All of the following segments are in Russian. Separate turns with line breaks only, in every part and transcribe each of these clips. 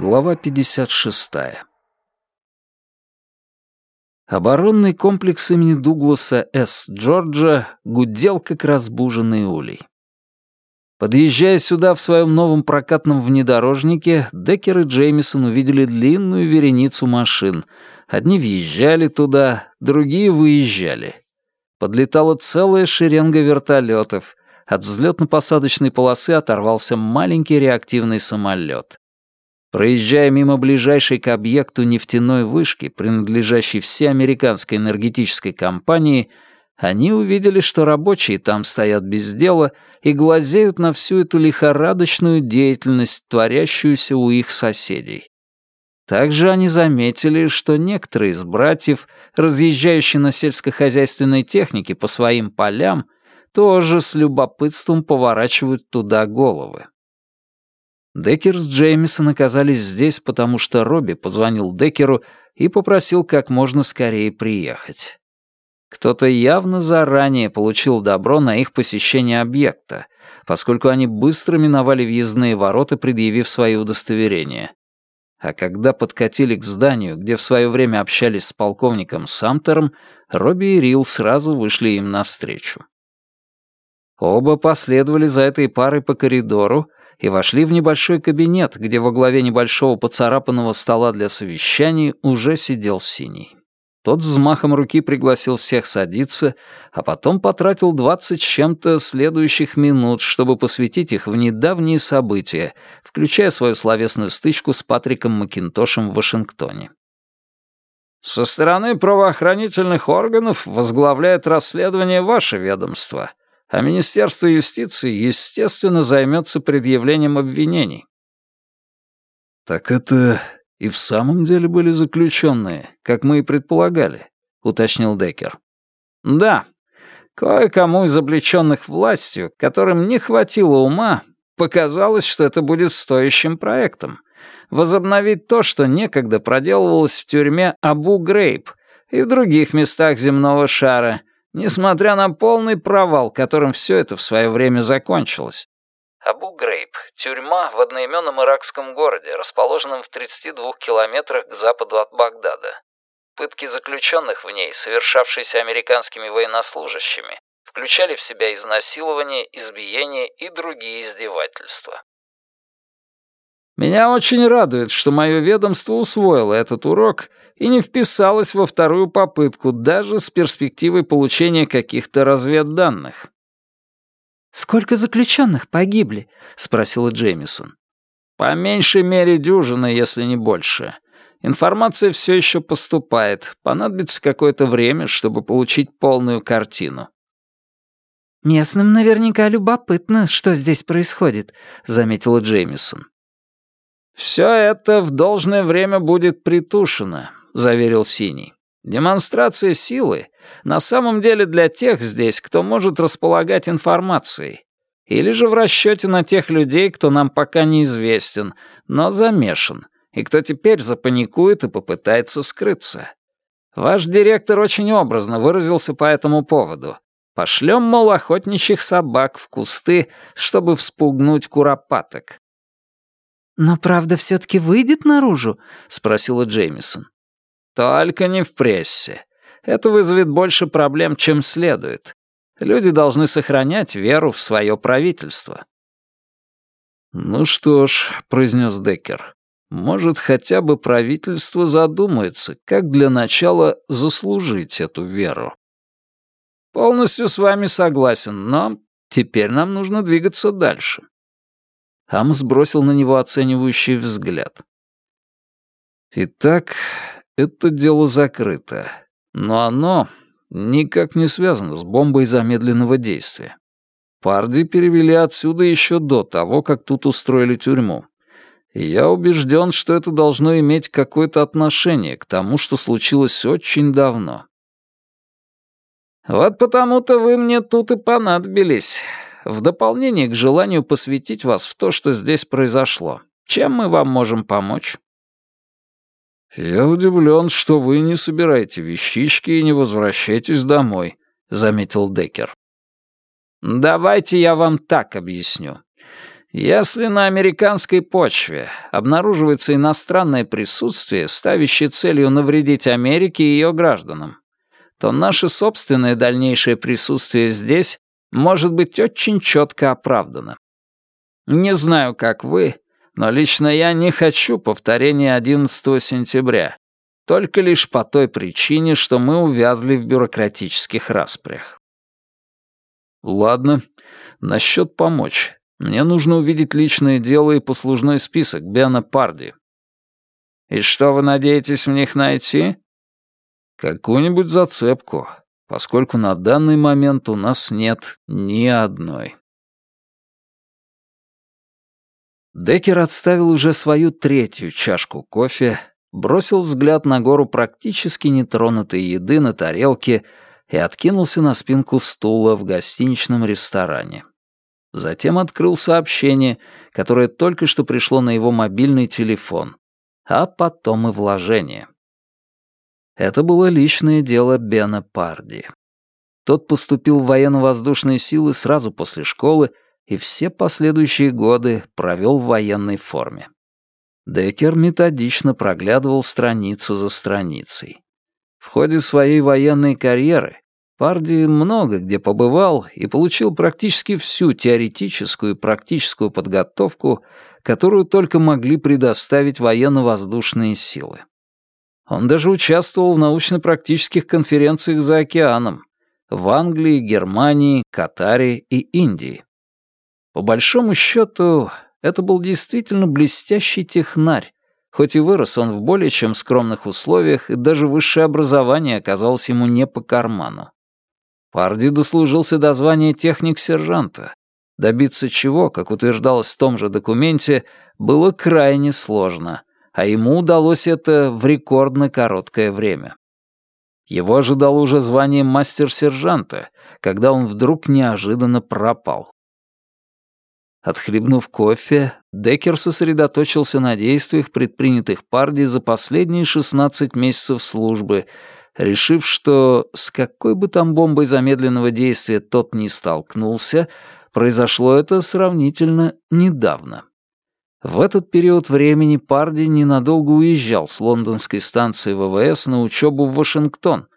Глава 56. Оборонный комплекс имени Дугласа С. Джорджа гудел, как разбуженный улей. Подъезжая сюда в своем новом прокатном внедорожнике, Деккер и Джеймисон увидели длинную вереницу машин. Одни въезжали туда, другие выезжали. Подлетала целая шеренга вертолетов. От взлетно-посадочной полосы оторвался маленький реактивный самолет. Проезжая мимо ближайшей к объекту нефтяной вышки, принадлежащей всей американской энергетической компании, они увидели, что рабочие там стоят без дела и глазеют на всю эту лихорадочную деятельность, творящуюся у их соседей. Также они заметили, что некоторые из братьев, разъезжающие на сельскохозяйственной технике по своим полям, тоже с любопытством поворачивают туда головы. Деккер с Джеймисон оказались здесь, потому что Робби позвонил Деккеру и попросил как можно скорее приехать. Кто-то явно заранее получил добро на их посещение объекта, поскольку они быстро миновали въездные ворота, предъявив свои удостоверения. А когда подкатили к зданию, где в свое время общались с полковником Самтером, Робби и Рил сразу вышли им навстречу. Оба последовали за этой парой по коридору, и вошли в небольшой кабинет, где во главе небольшого поцарапанного стола для совещаний уже сидел Синий. Тот взмахом руки пригласил всех садиться, а потом потратил двадцать с чем-то следующих минут, чтобы посвятить их в недавние события, включая свою словесную стычку с Патриком Макинтошем в Вашингтоне. «Со стороны правоохранительных органов возглавляет расследование ваше ведомство», а Министерство юстиции, естественно, займется предъявлением обвинений.
«Так это и в самом деле были заключенные, как мы и предполагали», — уточнил Деккер.
«Да. Кое-кому из облеченных властью, которым не хватило ума, показалось, что это будет стоящим проектом. Возобновить то, что некогда проделывалось в тюрьме Абу-Грейб и в других местах земного шара, несмотря на полный провал, которым все это в свое время закончилось. Абу-Грейб — тюрьма в одноименном иракском городе, расположенном в 32 километрах к западу от Багдада. Пытки заключенных в ней, совершавшиеся американскими военнослужащими, включали в себя изнасилование, избиение и другие издевательства. Меня очень радует, что мое ведомство усвоило этот урок и не вписалось во вторую попытку, даже с перспективой получения каких-то разведданных.
«Сколько заключенных погибли?» — спросила Джеймисон.
«По меньшей мере дюжина, если не больше. Информация все еще поступает. Понадобится какое-то время, чтобы получить полную картину».
«Местным наверняка любопытно, что здесь происходит», — заметила Джеймисон.
«Все это в должное время будет притушено», — заверил Синий. «Демонстрация силы на самом деле для тех здесь, кто может располагать информацией, или же в расчете на тех людей, кто нам пока неизвестен, но замешан, и кто теперь запаникует и попытается скрыться. Ваш директор очень образно выразился по этому поводу. Пошлем, мол, охотничьих собак в кусты, чтобы вспугнуть куропаток.
«Но правда все-таки выйдет наружу?» — спросила Джеймисон.
«Только не в прессе. Это вызовет больше проблем, чем следует. Люди должны сохранять веру в свое правительство».
«Ну что ж», — произнес Деккер, — «может, хотя бы правительство задумается, как для начала заслужить эту веру».
«Полностью с вами согласен, но теперь нам нужно двигаться дальше.
Амос бросил на него оценивающий взгляд. «Итак, это дело закрыто, но оно никак не связано с бомбой замедленного действия. Парди перевели отсюда еще до того, как тут устроили тюрьму. Я убежден, что это должно иметь какое-то отношение к тому, что случилось очень давно».
«Вот потому-то вы мне тут и понадобились в дополнение к желанию посвятить вас в то, что здесь произошло. Чем мы вам можем помочь?»
«Я удивлен, что вы не собираете вещички и не возвращаетесь домой», — заметил Деккер.
«Давайте я вам так объясню. Если на американской почве обнаруживается иностранное присутствие, ставящее целью навредить Америке и ее гражданам, то наше собственное дальнейшее присутствие здесь может быть очень четко оправдано. Не знаю, как вы, но лично я не хочу повторения 11 сентября, только лишь по той причине, что мы увязли в бюрократических распрях.
Ладно, насчет помочь. Мне нужно увидеть личное дело и послужной список Бена Парди.
И что вы надеетесь в них найти?
Какую-нибудь зацепку, поскольку на данный момент у нас нет ни одной. Деккер отставил уже свою третью чашку кофе, бросил взгляд на гору практически нетронутой еды на тарелке и откинулся на спинку стула в гостиничном ресторане. Затем открыл сообщение, которое только что пришло на его мобильный телефон, а потом и вложение. Это было личное дело Бена Парди. Тот поступил в военно-воздушные силы сразу после школы и все последующие годы провел в военной форме. Деккер методично проглядывал страницу за страницей. В ходе своей военной карьеры Парди много где побывал и получил практически всю теоретическую и практическую подготовку, которую только могли предоставить военно-воздушные силы. Он даже участвовал в научно-практических конференциях за океаном в Англии, Германии, Катаре и Индии. По большому счету, это был действительно блестящий технарь, хоть и вырос он в более чем скромных условиях, и даже высшее образование оказалось ему не по карману. Парди дослужился до звания техник-сержанта, добиться чего, как утверждалось в том же документе, было крайне сложно, а ему удалось это в рекордно короткое время. Его ожидало уже звание мастер-сержанта, когда он вдруг неожиданно пропал. Отхлебнув кофе, Деккер сосредоточился на действиях, предпринятых Парди за последние 16 месяцев службы — решив, что с какой бы там бомбой замедленного действия тот не столкнулся, произошло это сравнительно недавно. В этот период времени Парди ненадолго уезжал с лондонской станции ВВС на учебу в Вашингтон,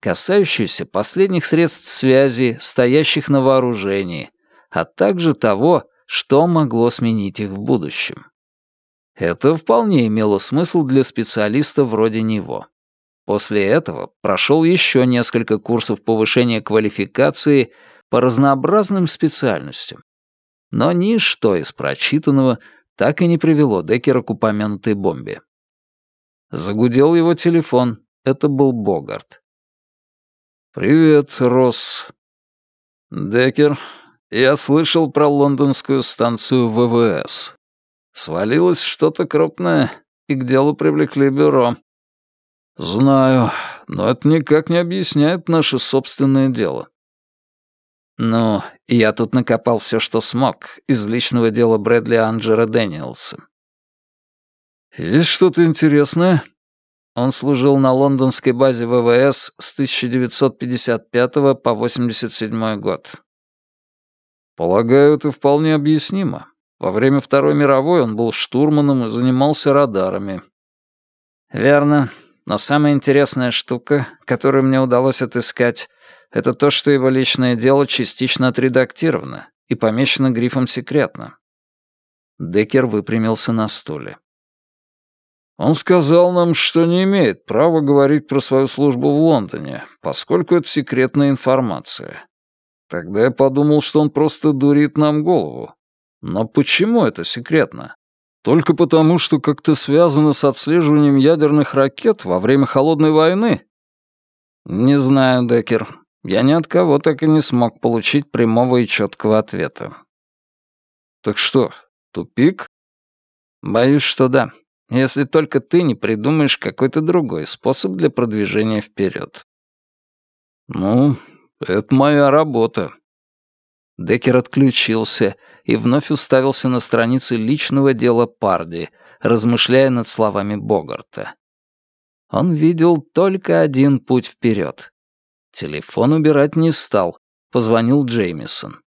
касающуюся последних средств связи, стоящих на вооружении, а также того, что могло сменить их в будущем. Это вполне имело смысл для специалиста вроде него. После этого прошел еще несколько курсов повышения квалификации по разнообразным специальностям. Но ничто из прочитанного так и не привело Деккера к упомянутой бомбе. Загудел его телефон. Это был Богарт. «Привет, Росс».
«Деккер, я слышал про лондонскую станцию ВВС. Свалилось что-то крупное, и к делу привлекли бюро.
«Знаю, но это никак не объясняет наше собственное дело».
«Ну, я тут накопал все, что смог, из личного дела Брэдли Анджера Дэниелса».
«Есть что-то интересное?»
Он служил на лондонской базе ВВС с 1955 по 87 год.
Полагаю, это вполне объяснимо. Во время Второй мировой он был штурманом и занимался радарами.
Верно. Но самая интересная штука, которую мне удалось отыскать, это то, что его личное дело частично отредактировано и помечено грифом «секретно».
Деккер выпрямился на стуле. Он сказал нам, что не имеет права говорить про свою службу в Лондоне, поскольку это секретная информация. Тогда я подумал, что он просто дурит нам голову. Но почему это секретно? Только потому, что как-то связано с отслеживанием ядерных ракет во время Холодной войны?
Не знаю, Деккер. Я ни от кого так и не смог получить прямого и четкого ответа.
Так что, тупик?
Боюсь, что да. Если только ты не придумаешь какой-то другой способ для продвижения вперед.
Ну, это моя работа.
Деккер отключился и вновь уставился на страницы личного дела Парди, размышляя над словами Богарта. Он видел только один путь вперед. Телефон убирать не стал, позвонил Джеймисон.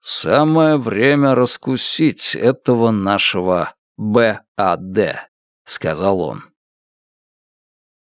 «Самое время раскусить этого нашего БАД», — сказал он.